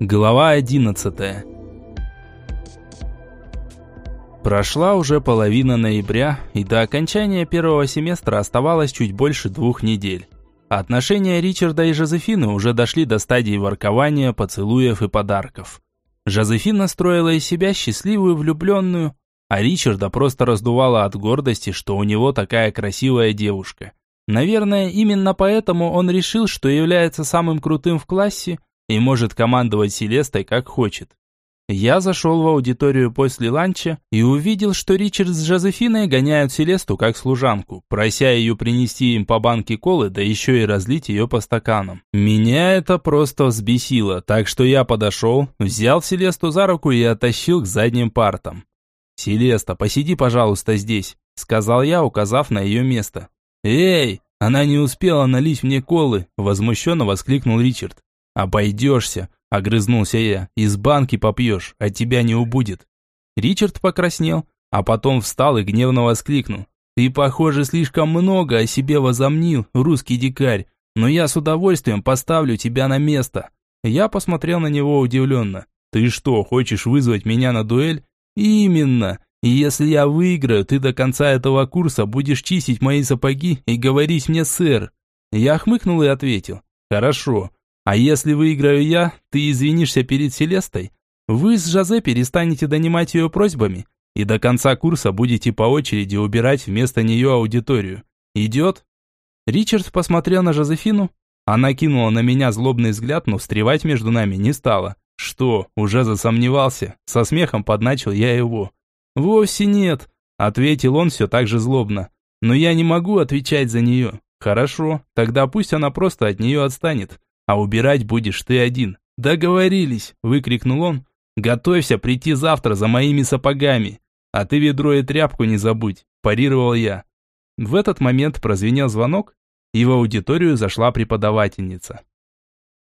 Глава 11 Прошла уже половина ноября, и до окончания первого семестра оставалось чуть больше двух недель. Отношения Ричарда и Жозефины уже дошли до стадии воркования, поцелуев и подарков. Жозефина строила из себя счастливую влюбленную, а Ричарда просто раздувала от гордости, что у него такая красивая девушка. Наверное, именно поэтому он решил, что является самым крутым в классе и может командовать Селестой как хочет. Я зашел в аудиторию после ланча и увидел, что Ричард с Жозефиной гоняют Селесту как служанку, прося ее принести им по банке колы, да еще и разлить ее по стаканам. Меня это просто взбесило, так что я подошел, взял Селесту за руку и оттащил к задним партам. «Селеста, посиди, пожалуйста, здесь», — сказал я, указав на ее место. «Эй, она не успела налить мне колы», — возмущенно воскликнул Ричард. «Обойдешься», – огрызнулся я. «Из банки попьешь, а тебя не убудет». Ричард покраснел, а потом встал и гневно воскликнул. «Ты, похоже, слишком много о себе возомнил, русский дикарь, но я с удовольствием поставлю тебя на место». Я посмотрел на него удивленно. «Ты что, хочешь вызвать меня на дуэль?» «Именно. И если я выиграю, ты до конца этого курса будешь чистить мои сапоги и говорить мне сэр». Я хмыкнул и ответил. «Хорошо, а если выиграю я, ты извинишься перед Селестой? Вы с Жозе перестанете донимать ее просьбами, и до конца курса будете по очереди убирать вместо нее аудиторию. Идет?» Ричард посмотрел на Жозефину. Она кинула на меня злобный взгляд, но встревать между нами не стала. «Что, уже засомневался?» Со смехом подначил я его. «Вовсе нет», — ответил он все так же злобно. «Но я не могу отвечать за нее». «Хорошо, тогда пусть она просто от нее отстанет а убирать будешь ты один. Договорились, выкрикнул он. Готовься прийти завтра за моими сапогами. А ты ведро и тряпку не забудь, парировал я. В этот момент прозвенел звонок, и в аудиторию зашла преподавательница.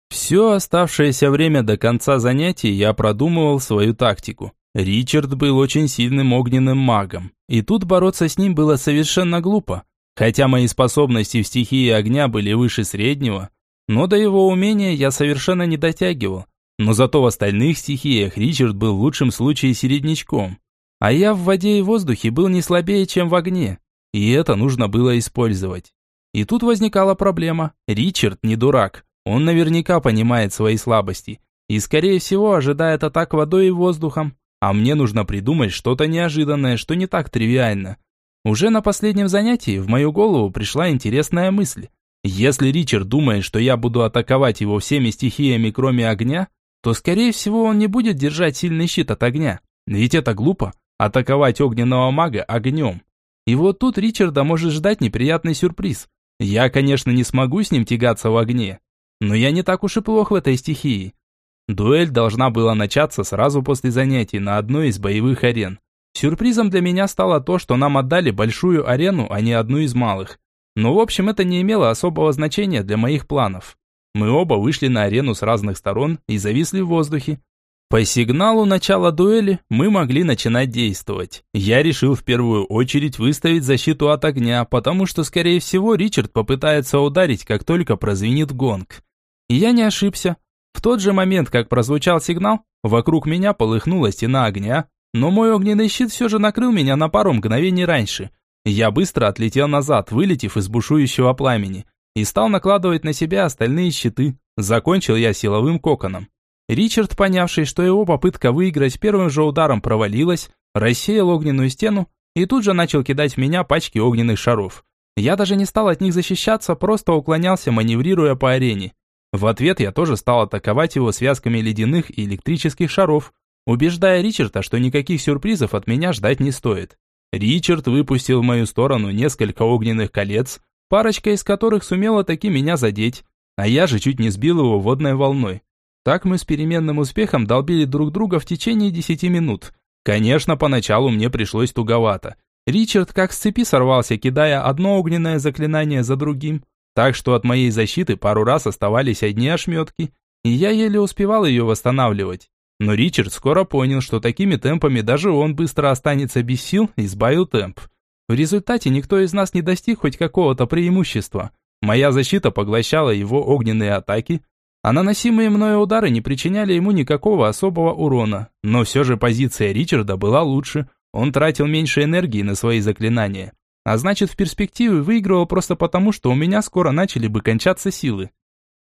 Все оставшееся время до конца занятий я продумывал свою тактику. Ричард был очень сильным огненным магом, и тут бороться с ним было совершенно глупо. Хотя мои способности в стихии огня были выше среднего, но до его умения я совершенно не дотягивал. Но зато в остальных стихиях Ричард был в лучшем случае середнячком. А я в воде и воздухе был не слабее, чем в огне. И это нужно было использовать. И тут возникала проблема. Ричард не дурак. Он наверняка понимает свои слабости. И, скорее всего, ожидает атак водой и воздухом. А мне нужно придумать что-то неожиданное, что не так тривиально. Уже на последнем занятии в мою голову пришла интересная мысль. Если Ричард думает, что я буду атаковать его всеми стихиями, кроме огня, то, скорее всего, он не будет держать сильный щит от огня. Ведь это глупо – атаковать огненного мага огнем. И вот тут Ричарда может ждать неприятный сюрприз. Я, конечно, не смогу с ним тягаться в огне, но я не так уж и плох в этой стихии. Дуэль должна была начаться сразу после занятий на одной из боевых арен. Сюрпризом для меня стало то, что нам отдали большую арену, а не одну из малых. Но в общем это не имело особого значения для моих планов. Мы оба вышли на арену с разных сторон и зависли в воздухе. По сигналу начала дуэли мы могли начинать действовать. Я решил в первую очередь выставить защиту от огня, потому что, скорее всего, Ричард попытается ударить, как только прозвенит гонг. И я не ошибся. В тот же момент, как прозвучал сигнал, вокруг меня полыхнула стена огня, но мой огненный щит все же накрыл меня на пару мгновений раньше, я быстро отлетел назад, вылетев из бушующего пламени, и стал накладывать на себя остальные щиты. Закончил я силовым коконом. Ричард, понявший, что его попытка выиграть первым же ударом провалилась, рассеял огненную стену и тут же начал кидать в меня пачки огненных шаров. Я даже не стал от них защищаться, просто уклонялся, маневрируя по арене. В ответ я тоже стал атаковать его связками ледяных и электрических шаров, убеждая Ричарда, что никаких сюрпризов от меня ждать не стоит. Ричард выпустил в мою сторону несколько огненных колец, парочка из которых сумела таки меня задеть, а я же чуть не сбил его водной волной. Так мы с переменным успехом долбили друг друга в течение десяти минут. Конечно, поначалу мне пришлось туговато. Ричард как с цепи сорвался, кидая одно огненное заклинание за другим, так что от моей защиты пару раз оставались одни ошметки, и я еле успевал ее восстанавливать. Но Ричард скоро понял, что такими темпами даже он быстро останется без сил и сбавил темп. В результате никто из нас не достиг хоть какого-то преимущества. Моя защита поглощала его огненные атаки, а наносимые мною удары не причиняли ему никакого особого урона. Но все же позиция Ричарда была лучше, он тратил меньше энергии на свои заклинания. А значит, в перспективе выигрывал просто потому, что у меня скоро начали бы кончаться силы.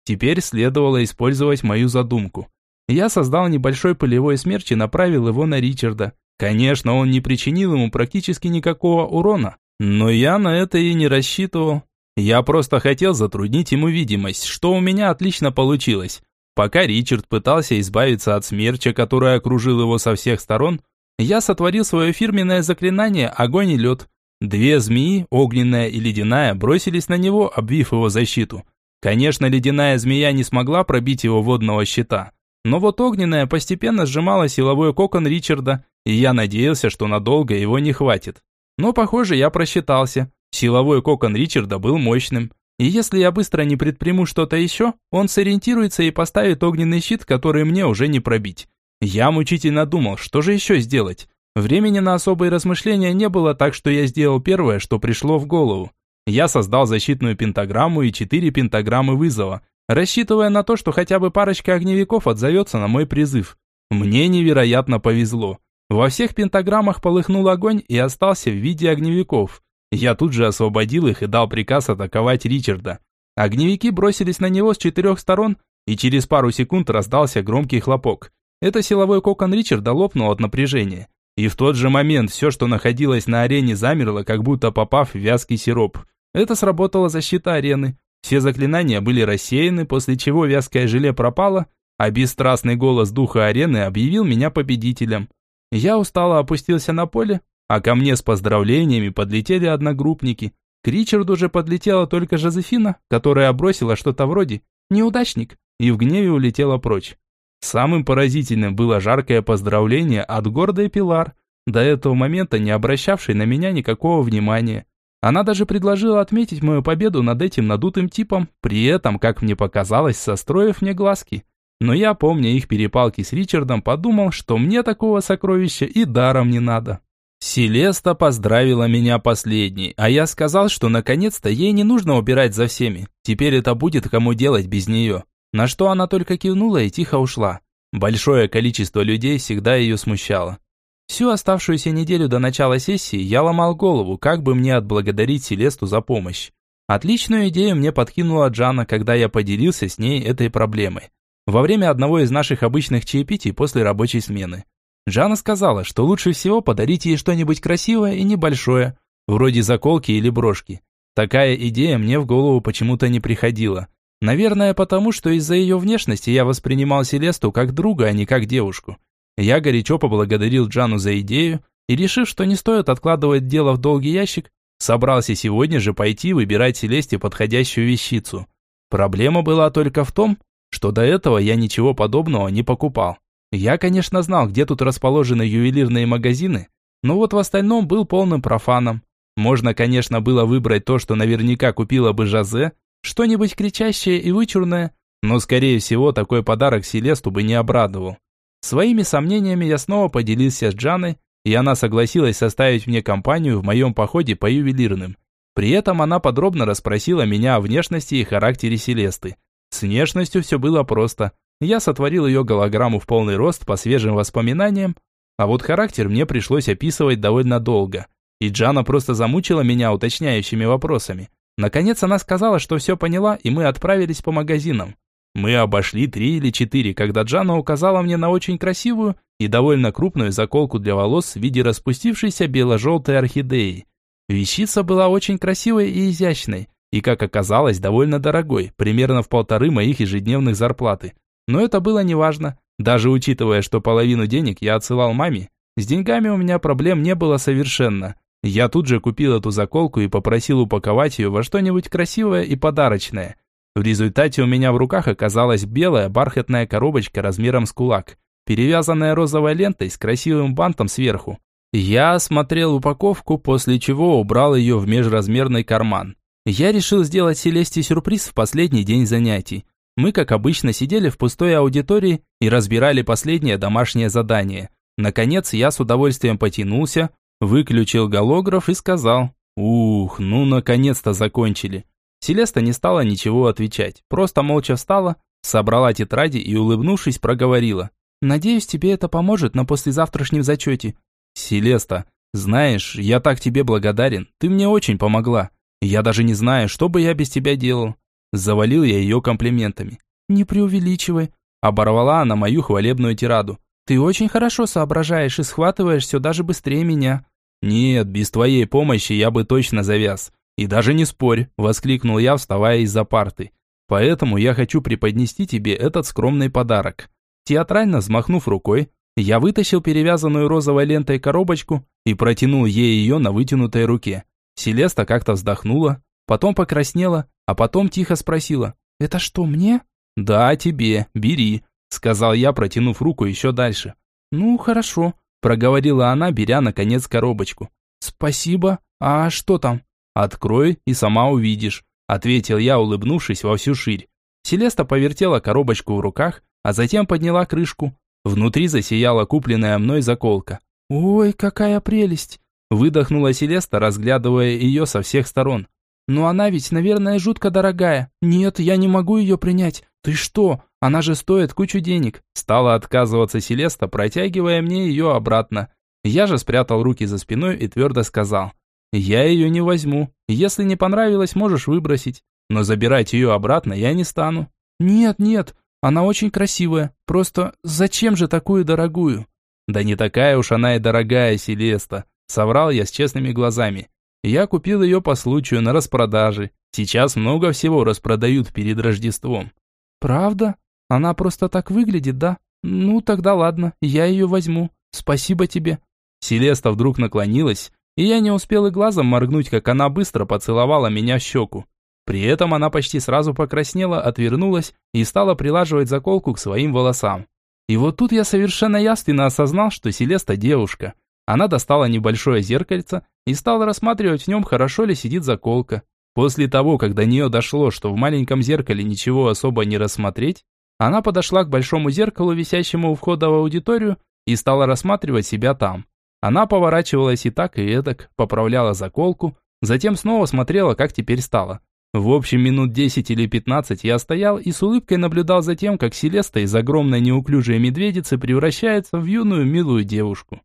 Теперь следовало использовать мою задумку. Я создал небольшой полевой смерч и направил его на Ричарда. Конечно, он не причинил ему практически никакого урона, но я на это и не рассчитывал. Я просто хотел затруднить ему видимость, что у меня отлично получилось. Пока Ричард пытался избавиться от смерча, который окружил его со всех сторон, я сотворил свое фирменное заклинание «Огонь и лед». Две змеи, огненная и ледяная, бросились на него, обвив его защиту. Конечно, ледяная змея не смогла пробить его водного щита, но вот огненная постепенно сжимала силовой кокон Ричарда, и я надеялся, что надолго его не хватит. Но, похоже, я просчитался. Силовой кокон Ричарда был мощным. И если я быстро не предприму что-то еще, он сориентируется и поставит огненный щит, который мне уже не пробить. Я мучительно думал, что же еще сделать. Времени на особые размышления не было, так что я сделал первое, что пришло в голову. Я создал защитную пентаграмму и четыре пентаграммы вызова, рассчитывая на то, что хотя бы парочка огневиков отзовется на мой призыв. Мне невероятно повезло. Во всех пентаграммах полыхнул огонь и остался в виде огневиков. Я тут же освободил их и дал приказ атаковать Ричарда. Огневики бросились на него с четырех сторон, и через пару секунд раздался громкий хлопок. Это силовой кокон Ричарда лопнул от напряжения. И в тот же момент все, что находилось на арене, замерло, как будто попав в вязкий сироп. Это сработала защита арены. Все заклинания были рассеяны, после чего вязкое желе пропало, а бесстрастный голос духа арены объявил меня победителем. Я устало опустился на поле, а ко мне с поздравлениями подлетели одногруппники. К Ричарду же подлетела только Жозефина, которая бросила что-то вроде «неудачник» и в гневе улетела прочь. Самым поразительным было жаркое поздравление от гордой Пилар, до этого момента не обращавшей на меня никакого внимания. Она даже предложила отметить мою победу над этим надутым типом, при этом, как мне показалось, состроив мне глазки. Но я, помня их перепалки с Ричардом, подумал, что мне такого сокровища и даром не надо. Селеста поздравила меня последней, а я сказал, что наконец-то ей не нужно убирать за всеми. Теперь это будет кому делать без нее. На что она только кивнула и тихо ушла. Большое количество людей всегда ее смущало. Всю оставшуюся неделю до начала сессии я ломал голову, как бы мне отблагодарить Селесту за помощь. Отличную идею мне подкинула Джана, когда я поделился с ней этой проблемой во время одного из наших обычных чаепитий после рабочей смены. Жанна сказала, что лучше всего подарить ей что-нибудь красивое и небольшое, вроде заколки или брошки. Такая идея мне в голову почему-то не приходила. Наверное, потому что из-за ее внешности я воспринимал Селесту как друга, а не как девушку. Я горячо поблагодарил Джану за идею и, решив, что не стоит откладывать дело в долгий ящик, собрался сегодня же пойти выбирать Селесте подходящую вещицу. Проблема была только в том, что до этого я ничего подобного не покупал. Я, конечно, знал, где тут расположены ювелирные магазины, но вот в остальном был полным профаном. Можно, конечно, было выбрать то, что наверняка купила бы Жазе, что-нибудь кричащее и вычурное, но, скорее всего, такой подарок Селесту бы не обрадовал. Своими сомнениями я снова поделился с Джаной, и она согласилась составить мне компанию в моем походе по ювелирным. При этом она подробно расспросила меня о внешности и характере Селесты. С внешностью все было просто. Я сотворил ее голограмму в полный рост по свежим воспоминаниям, а вот характер мне пришлось описывать довольно долго. И Джана просто замучила меня уточняющими вопросами. Наконец она сказала, что все поняла, и мы отправились по магазинам. Мы обошли три или четыре, когда Джана указала мне на очень красивую и довольно крупную заколку для волос в виде распустившейся бело-желтой орхидеи. Вещица была очень красивой и изящной, и, как оказалось, довольно дорогой, примерно в полторы моих ежедневных зарплаты. Но это было неважно, даже учитывая, что половину денег я отсылал маме, с деньгами у меня проблем не было совершенно. Я тут же купил эту заколку и попросил упаковать ее во что-нибудь красивое и подарочное. В результате у меня в руках оказалась белая бархатная коробочка размером с кулак, перевязанная розовой лентой с красивым бантом сверху. Я осмотрел упаковку, после чего убрал ее в межразмерный карман. Я решил сделать Селесте сюрприз в последний день занятий. Мы, как обычно, сидели в пустой аудитории и разбирали последнее домашнее задание. Наконец, я с удовольствием потянулся, выключил голограф и сказал «Ух, ну наконец-то закончили». Селеста не стала ничего отвечать, просто молча встала, собрала тетради и, улыбнувшись, проговорила. «Надеюсь, тебе это поможет на послезавтрашнем зачете». «Селеста, знаешь, я так тебе благодарен. Ты мне очень помогла. Я даже не знаю, что бы я без тебя делал». Завалил я ее комплиментами. «Не преувеличивай», – оборвала она мою хвалебную тираду. «Ты очень хорошо соображаешь и схватываешь все даже быстрее меня». «Нет, без твоей помощи я бы точно завяз. И даже не спорь», – воскликнул я, вставая из-за парты. «Поэтому я хочу преподнести тебе этот скромный подарок». Театрально взмахнув рукой, я вытащил перевязанную розовой лентой коробочку и протянул ей ее на вытянутой руке. Селеста как-то вздохнула, потом покраснела, а потом тихо спросила «Это что, мне?» «Да, тебе, бери», – сказал я, протянув руку еще дальше. «Ну, хорошо», – проговорила она, беря, наконец, коробочку. «Спасибо. А что там?» «Открой и сама увидишь», – ответил я, улыбнувшись во всю ширь. Селеста повертела коробочку в руках, а затем подняла крышку. Внутри засияла купленная мной заколка. «Ой, какая прелесть!» Выдохнула Селеста, разглядывая ее со всех сторон. «Но она ведь, наверное, жутко дорогая. Нет, я не могу ее принять. Ты что? Она же стоит кучу денег». Стала отказываться Селеста, протягивая мне ее обратно. Я же спрятал руки за спиной и твердо сказал. «Я ее не возьму. Если не понравилось, можешь выбросить. Но забирать ее обратно я не стану». «Нет, нет, она очень красивая. Просто зачем же такую дорогую? Да не такая уж она и дорогая, Селеста. Соврал я с честными глазами. Я купил ее по случаю на распродаже. Сейчас много всего распродают перед Рождеством. Правда? Она просто так выглядит, да? Ну тогда ладно, я ее возьму. Спасибо тебе. Селеста вдруг наклонилась, и я не успел и глазом моргнуть, как она быстро поцеловала меня в щеку. При этом она почти сразу покраснела, отвернулась и стала прилаживать заколку к своим волосам. И вот тут я совершенно ясно осознал, что Селеста девушка. Она достала небольшое зеркальце и стала рассматривать в нем, хорошо ли сидит заколка. После того, как до нее дошло, что в маленьком зеркале ничего особо не рассмотреть, она подошла к большому зеркалу, висящему у входа в аудиторию, и стала рассматривать себя там. Она поворачивалась и так, и эдак, поправляла заколку, затем снова смотрела, как теперь стало. В общем, минут 10 или 15 я стоял и с улыбкой наблюдал за тем, как Селеста из огромной неуклюжей медведицы превращается в юную милую девушку.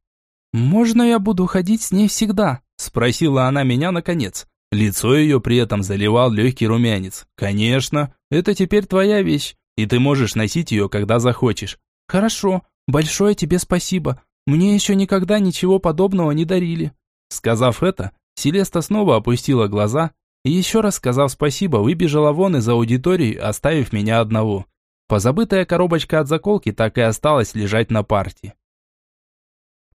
«Можно я буду ходить с ней всегда?» – спросила она меня наконец. Лицо ее при этом заливал легкий румянец. «Конечно, это теперь твоя вещь, и ты можешь носить ее, когда захочешь». «Хорошо, большое тебе спасибо. Мне еще никогда ничего подобного не дарили». Сказав это, Селеста снова опустила глаза и еще раз сказав спасибо, выбежала вон из аудитории, оставив меня одного. Позабытая коробочка от заколки так и осталась лежать на парте.